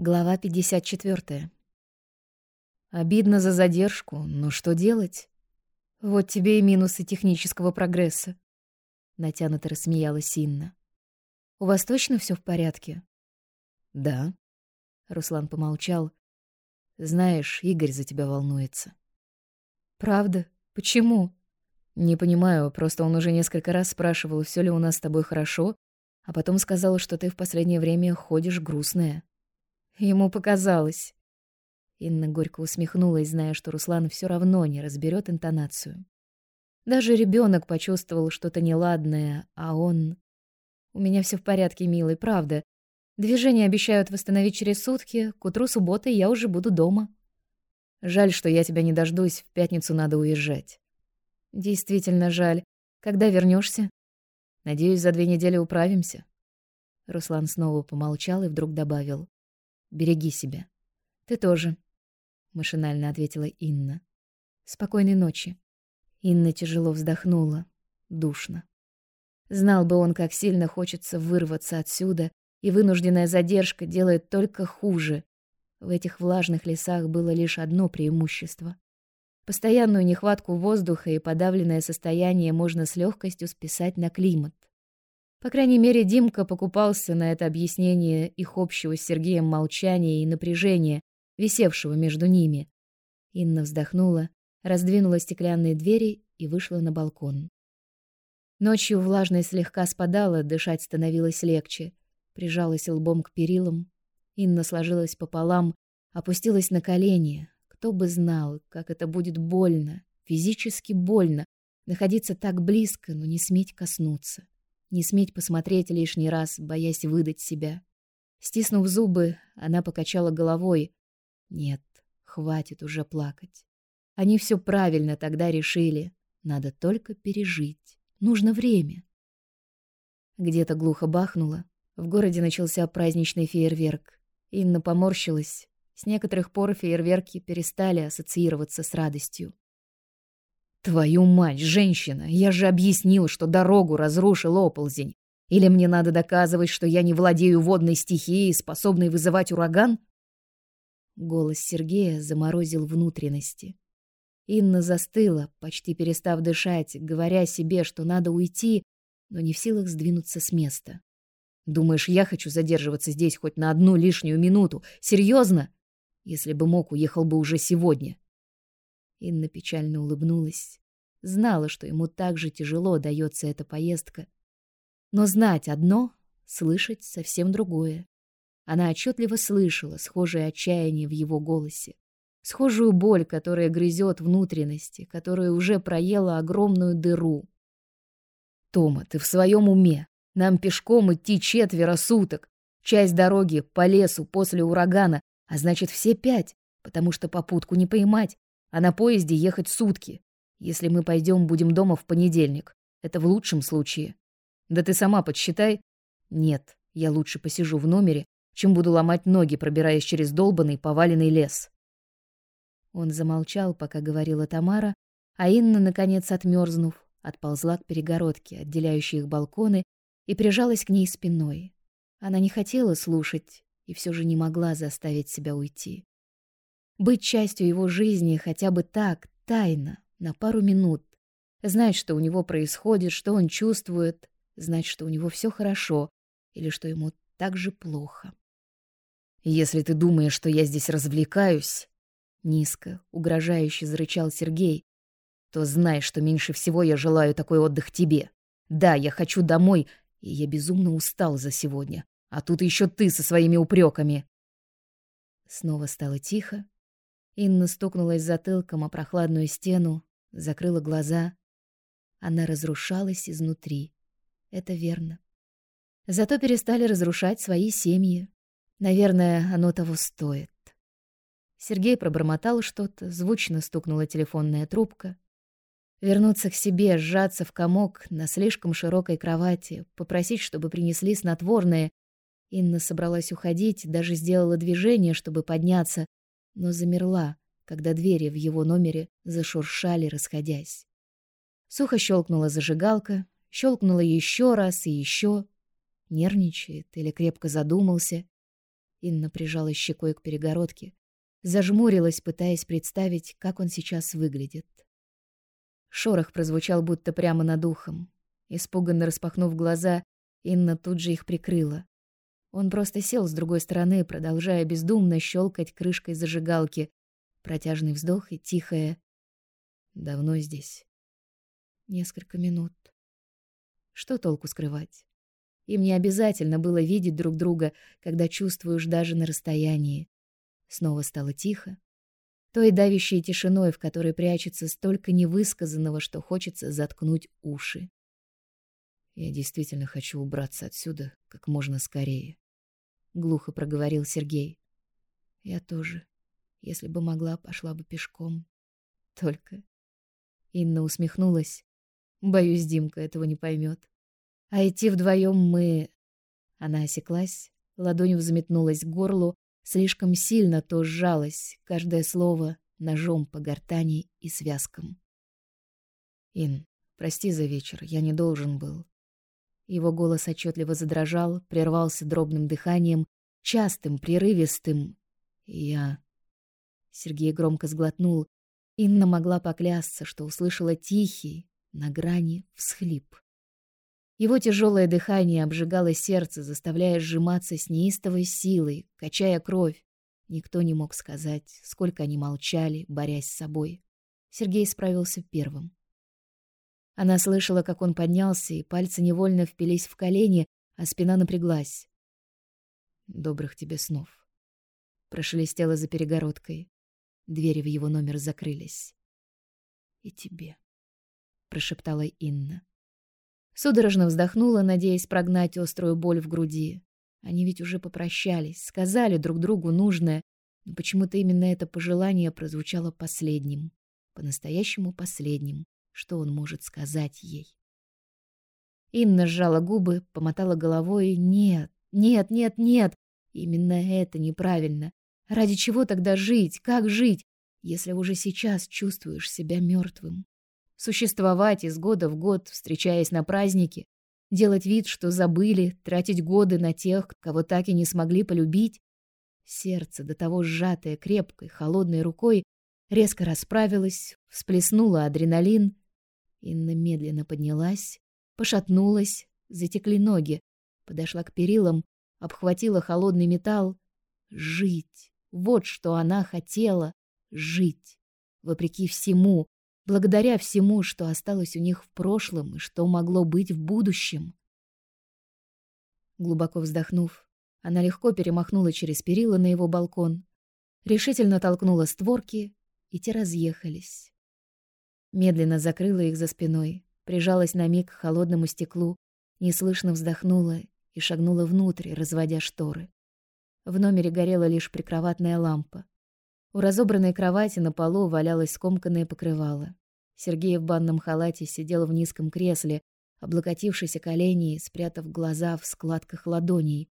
Глава 54. Обидно за задержку, но что делать? Вот тебе и минусы технического прогресса. Натянуто рассмеялась Инна. У вас точно все в порядке? Да. Руслан помолчал. Знаешь, Игорь за тебя волнуется. Правда? Почему? Не понимаю, просто он уже несколько раз спрашивал, все ли у нас с тобой хорошо, а потом сказал, что ты в последнее время ходишь грустная. Ему показалось. Инна горько усмехнулась, зная, что Руслан все равно не разберет интонацию. Даже ребенок почувствовал что-то неладное, а он... У меня все в порядке, милый, правда. Движения обещают восстановить через сутки, к утру субботы я уже буду дома. Жаль, что я тебя не дождусь, в пятницу надо уезжать. Действительно жаль. Когда вернешься? Надеюсь, за две недели управимся. Руслан снова помолчал и вдруг добавил: Береги себя. Ты тоже, машинально ответила Инна. Спокойной ночи. Инна тяжело вздохнула, душно. Знал бы он, как сильно хочется вырваться отсюда, и вынужденная задержка делает только хуже. В этих влажных лесах было лишь одно преимущество. Постоянную нехватку воздуха и подавленное состояние можно с легкостью списать на климат. По крайней мере, Димка покупался на это объяснение их общего с Сергеем молчания и напряжения, висевшего между ними. Инна вздохнула, раздвинула стеклянные двери и вышла на балкон. Ночью влажность слегка спадала, дышать становилось легче. Прижалась лбом к перилам. Инна сложилась пополам, опустилась на колени. Кто бы знал, как это будет больно, физически больно, находиться так близко, но не сметь коснуться не сметь посмотреть лишний раз, боясь выдать себя. Стиснув зубы, она покачала головой. Нет, хватит уже плакать. Они все правильно тогда решили. Надо только пережить. Нужно время. Где-то глухо бахнуло. В городе начался праздничный фейерверк. Инна поморщилась. С некоторых пор фейерверки перестали ассоциироваться с радостью. Твою мать, женщина, я же объяснил, что дорогу разрушил оползень. Или мне надо доказывать, что я не владею водной стихией, способной вызывать ураган? Голос Сергея заморозил внутренности. Инна застыла, почти перестав дышать, говоря себе, что надо уйти, но не в силах сдвинуться с места. Думаешь, я хочу задерживаться здесь хоть на одну лишнюю минуту? Серьезно? Если бы мог, уехал бы уже сегодня. Инна печально улыбнулась. Знала, что ему так же тяжело дается эта поездка. Но знать одно, слышать совсем другое. Она отчетливо слышала схожее отчаяние в его голосе, схожую боль, которая грызет внутренности, которая уже проела огромную дыру. «Тома, ты в своем уме? Нам пешком идти четверо суток. Часть дороги по лесу после урагана, а значит все пять, потому что попутку не поймать, а на поезде ехать сутки. Если мы пойдем, будем дома в понедельник. Это в лучшем случае. Да ты сама подсчитай. Нет, я лучше посижу в номере, чем буду ломать ноги, пробираясь через долбанный поваленный лес. Он замолчал, пока говорила Тамара, а Инна, наконец отмерзнув, отползла к перегородке, отделяющей их балконы, и прижалась к ней спиной. Она не хотела слушать и все же не могла заставить себя уйти. Быть частью его жизни хотя бы так, тайно, на пару минут. Знать, что у него происходит, что он чувствует. Знать, что у него все хорошо или что ему так же плохо. «Если ты думаешь, что я здесь развлекаюсь...» Низко, угрожающе зарычал Сергей. «То знай, что меньше всего я желаю такой отдых тебе. Да, я хочу домой, и я безумно устал за сегодня. А тут еще ты со своими упреками. Снова стало тихо, Инна стукнулась затылком о прохладную стену, закрыла глаза. Она разрушалась изнутри. Это верно. Зато перестали разрушать свои семьи. Наверное, оно того стоит. Сергей пробормотал что-то, звучно стукнула телефонная трубка. Вернуться к себе, сжаться в комок на слишком широкой кровати, попросить, чтобы принесли снотворное. Инна собралась уходить, даже сделала движение, чтобы подняться, но замерла, когда двери в его номере зашуршали, расходясь. Сухо щелкнула зажигалка, щелкнула еще раз и еще. Нервничает или крепко задумался. Инна прижала щекой к перегородке, зажмурилась, пытаясь представить, как он сейчас выглядит. Шорох прозвучал будто прямо над ухом. Испуганно распахнув глаза, Инна тут же их прикрыла. Он просто сел с другой стороны, продолжая бездумно щелкать крышкой зажигалки. Протяжный вздох и тихое «Давно здесь?» Несколько минут. Что толку скрывать? Им не обязательно было видеть друг друга, когда чувствуешь даже на расстоянии. Снова стало тихо. Той давящей тишиной, в которой прячется столько невысказанного, что хочется заткнуть уши. Я действительно хочу убраться отсюда как можно скорее, глухо проговорил Сергей. Я тоже. Если бы могла, пошла бы пешком. Только Инна усмехнулась. Боюсь, Димка этого не поймет. А идти вдвоем мы Она осеклась, ладонью взметнулась к горлу, слишком сильно то сжалась, каждое слово ножом по гортани и связкам. Ин, прости за вечер, я не должен был. Его голос отчетливо задрожал, прервался дробным дыханием, частым, прерывистым. Я... Сергей громко сглотнул. Инна могла поклясться, что услышала тихий, на грани, всхлип. Его тяжелое дыхание обжигало сердце, заставляя сжиматься с неистовой силой, качая кровь. Никто не мог сказать, сколько они молчали, борясь с собой. Сергей справился первым. Она слышала, как он поднялся, и пальцы невольно впились в колени, а спина напряглась. «Добрых тебе снов», — прошелестело за перегородкой. Двери в его номер закрылись. «И тебе», — прошептала Инна. Судорожно вздохнула, надеясь прогнать острую боль в груди. Они ведь уже попрощались, сказали друг другу нужное, но почему-то именно это пожелание прозвучало последним, по-настоящему последним что он может сказать ей. Инна сжала губы, помотала головой. Нет, нет, нет, нет. Именно это неправильно. Ради чего тогда жить? Как жить, если уже сейчас чувствуешь себя мертвым? Существовать из года в год, встречаясь на праздники, делать вид, что забыли, тратить годы на тех, кого так и не смогли полюбить. Сердце, до того сжатое крепкой, холодной рукой, резко расправилось, всплеснуло адреналин, Инна медленно поднялась, пошатнулась, затекли ноги, подошла к перилам, обхватила холодный металл. Жить. Вот что она хотела. Жить. Вопреки всему, благодаря всему, что осталось у них в прошлом и что могло быть в будущем. Глубоко вздохнув, она легко перемахнула через перила на его балкон, решительно толкнула створки, и те разъехались. Медленно закрыла их за спиной, прижалась на миг к холодному стеклу, неслышно вздохнула и шагнула внутрь, разводя шторы. В номере горела лишь прикроватная лампа. У разобранной кровати на полу валялось скомканное покрывало. Сергей в банном халате сидел в низком кресле, облокотившись о колени спрятав глаза в складках ладоней.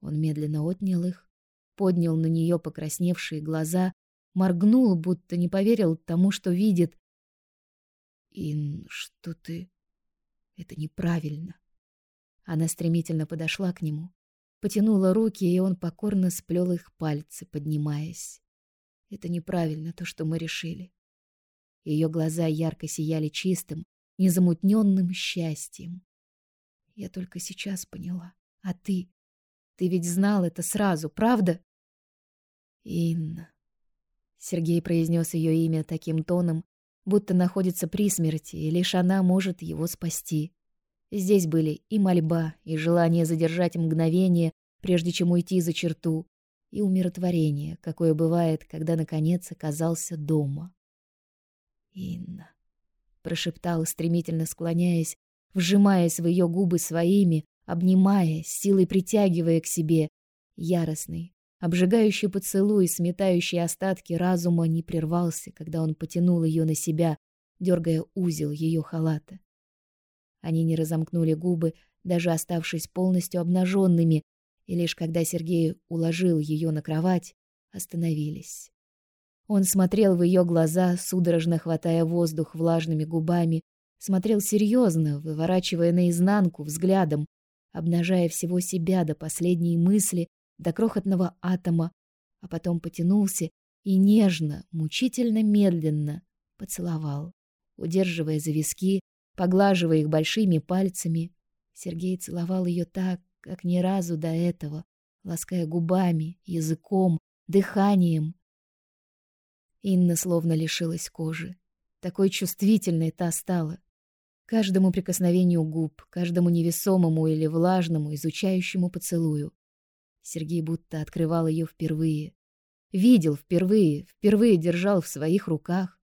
Он медленно отнял их, поднял на нее покрасневшие глаза, моргнул, будто не поверил тому, что видит, Ин, что ты... Это неправильно. Она стремительно подошла к нему, потянула руки, и он покорно сплел их пальцы, поднимаясь. Это неправильно, то, что мы решили. Ее глаза ярко сияли чистым, незамутненным счастьем. Я только сейчас поняла. А ты? Ты ведь знал это сразу, правда? Инна. Сергей произнес ее имя таким тоном, будто находится при смерти, и лишь она может его спасти. Здесь были и мольба, и желание задержать мгновение, прежде чем уйти за черту, и умиротворение, какое бывает, когда наконец оказался дома. Инна прошептал, стремительно склоняясь, вжимаясь в ее губы своими, обнимая, силой притягивая к себе, яростный, Обжигающий поцелуй, сметающий остатки разума, не прервался, когда он потянул ее на себя, дергая узел ее халата. Они не разомкнули губы, даже оставшись полностью обнаженными, и лишь когда Сергей уложил ее на кровать, остановились. Он смотрел в ее глаза, судорожно хватая воздух влажными губами, смотрел серьезно, выворачивая наизнанку взглядом, обнажая всего себя до последней мысли, до крохотного атома, а потом потянулся и нежно, мучительно медленно поцеловал, удерживая за виски, поглаживая их большими пальцами. Сергей целовал ее так, как ни разу до этого, лаская губами, языком, дыханием. Инна словно лишилась кожи. Такой чувствительной та стала. Каждому прикосновению губ, каждому невесомому или влажному, изучающему поцелую. Сергей будто открывал ее впервые. Видел впервые, впервые держал в своих руках.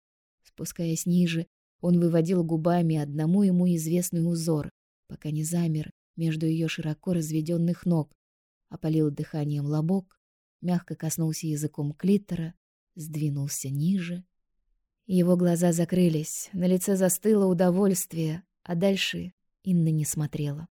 Спускаясь ниже, он выводил губами одному ему известный узор, пока не замер между ее широко разведенных ног, опалил дыханием лобок, мягко коснулся языком клитора, сдвинулся ниже. Его глаза закрылись, на лице застыло удовольствие, а дальше Инна не смотрела.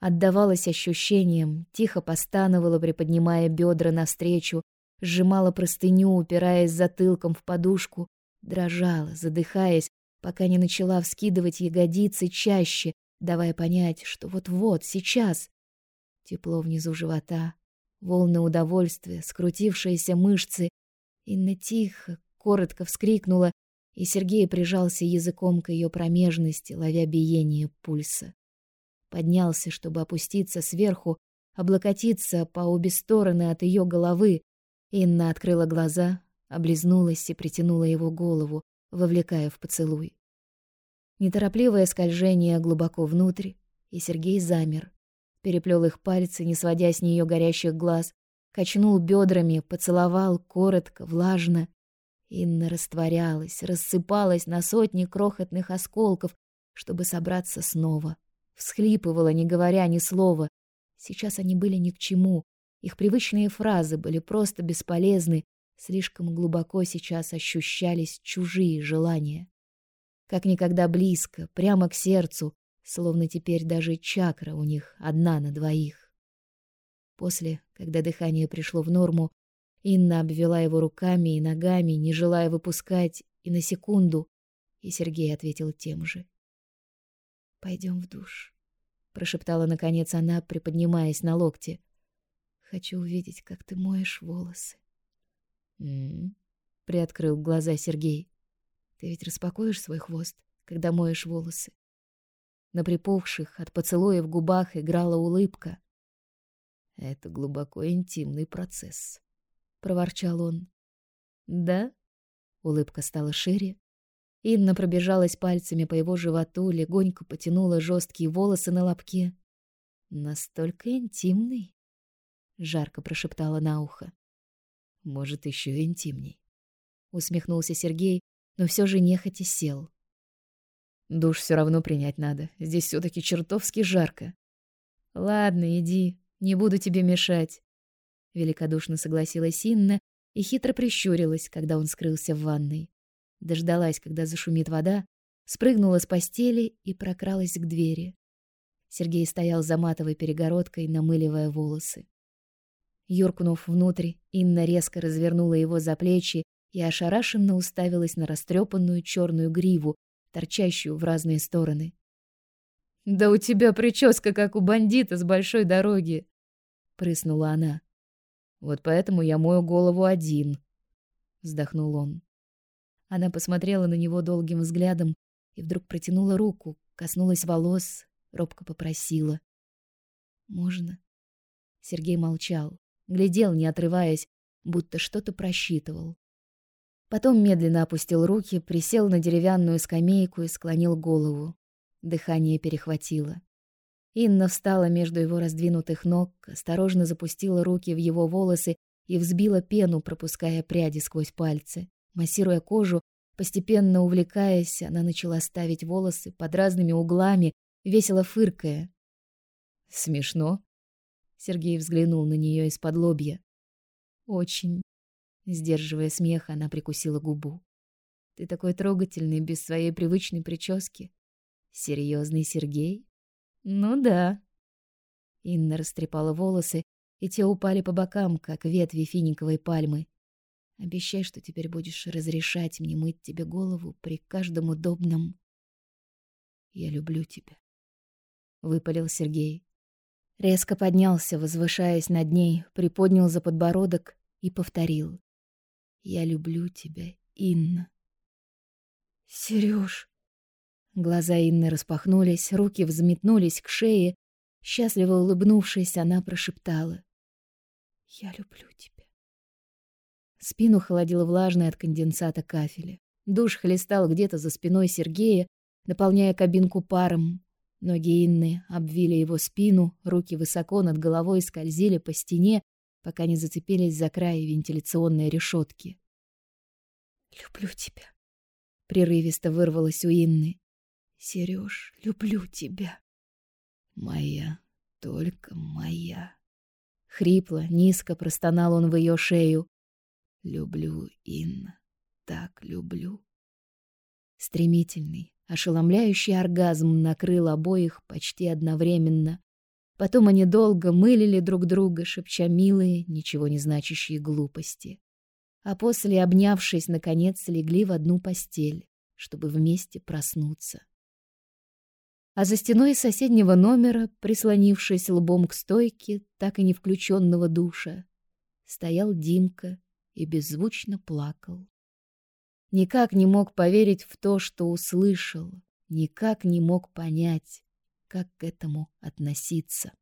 Отдавалась ощущениям, тихо постановала, приподнимая бедра навстречу, сжимала простыню, упираясь затылком в подушку, дрожала, задыхаясь, пока не начала вскидывать ягодицы чаще, давая понять, что вот-вот, сейчас. Тепло внизу живота, волны удовольствия, скрутившиеся мышцы. Инна тихо, коротко вскрикнула, и Сергей прижался языком к ее промежности, ловя биение пульса. Поднялся, чтобы опуститься сверху, облокотиться по обе стороны от ее головы. Инна открыла глаза, облизнулась и притянула его голову, вовлекая в поцелуй. Неторопливое скольжение глубоко внутрь, и Сергей замер. Переплел их пальцы, не сводя с нее горящих глаз, качнул бедрами, поцеловал коротко, влажно. Инна растворялась, рассыпалась на сотни крохотных осколков, чтобы собраться снова. Всхлипывала, не говоря ни слова. Сейчас они были ни к чему. Их привычные фразы были просто бесполезны. Слишком глубоко сейчас ощущались чужие желания как никогда близко, прямо к сердцу, словно теперь даже чакра у них одна на двоих. После, когда дыхание пришло в норму, Инна обвела его руками и ногами, не желая выпускать, и на секунду, и Сергей ответил тем же. Пойдем в душ, прошептала наконец она, приподнимаясь на локте. Хочу увидеть, как ты моешь волосы. М-м, приоткрыл глаза Сергей. Ты ведь распакуешь свой хвост, когда моешь волосы. На припухших от поцелуев губах играла улыбка. Это глубоко интимный процесс, проворчал он. Да? Улыбка стала шире. Инна пробежалась пальцами по его животу, легонько потянула жесткие волосы на лобке. Настолько интимный, жарко прошептала на ухо. Может, еще интимней. Усмехнулся Сергей, но все же нехотя сел. Душ все равно принять надо. Здесь все таки чертовски жарко. Ладно, иди, не буду тебе мешать, великодушно согласилась Инна и хитро прищурилась, когда он скрылся в ванной. Дождалась, когда зашумит вода, спрыгнула с постели и прокралась к двери. Сергей стоял за матовой перегородкой, намыливая волосы. Юркнув внутрь, Инна резко развернула его за плечи и ошарашенно уставилась на растрепанную черную гриву, торчащую в разные стороны. «Да у тебя прическа, как у бандита с большой дороги!» — прыснула она. «Вот поэтому я мою голову один», — вздохнул он. Она посмотрела на него долгим взглядом и вдруг протянула руку, коснулась волос, робко попросила. «Можно?» Сергей молчал, глядел, не отрываясь, будто что-то просчитывал. Потом медленно опустил руки, присел на деревянную скамейку и склонил голову. Дыхание перехватило. Инна встала между его раздвинутых ног, осторожно запустила руки в его волосы и взбила пену, пропуская пряди сквозь пальцы. Массируя кожу, постепенно увлекаясь, она начала ставить волосы под разными углами, весело фыркая. Смешно. Сергей взглянул на нее из-под лобья. Очень. Сдерживая смех, она прикусила губу. Ты такой трогательный без своей привычной прически. Серьезный Сергей? Ну да. Инна растрепала волосы, и те упали по бокам, как ветви финиковой пальмы. Обещай, что теперь будешь разрешать мне мыть тебе голову при каждом удобном. Я люблю тебя, выпалил Сергей. Резко поднялся, возвышаясь над ней, приподнял за подбородок и повторил. «Я люблю тебя, Инна». «Серёж...» Глаза Инны распахнулись, руки взметнулись к шее. Счастливо улыбнувшись, она прошептала. «Я люблю тебя». Спину холодило влажное от конденсата кафеля. Душ хлестал где-то за спиной Сергея, наполняя кабинку паром. Ноги Инны обвили его спину, руки высоко над головой скользили по стене, пока не зацепились за край вентиляционной решетки. «Люблю тебя», — прерывисто вырвалось у Инны. «Серёж, люблю тебя». «Моя, только моя». Хрипло, низко простонал он в ее шею. «Люблю, Инна, так люблю». Стремительный, Ошеломляющий оргазм накрыл обоих почти одновременно. Потом они долго мылили друг друга, шепча милые, ничего не значащие глупости. А после, обнявшись, наконец легли в одну постель, чтобы вместе проснуться. А за стеной соседнего номера, прислонившись лбом к стойке так и не включенного душа, стоял Димка и беззвучно плакал. Никак не мог поверить в то, что услышал, никак не мог понять, как к этому относиться.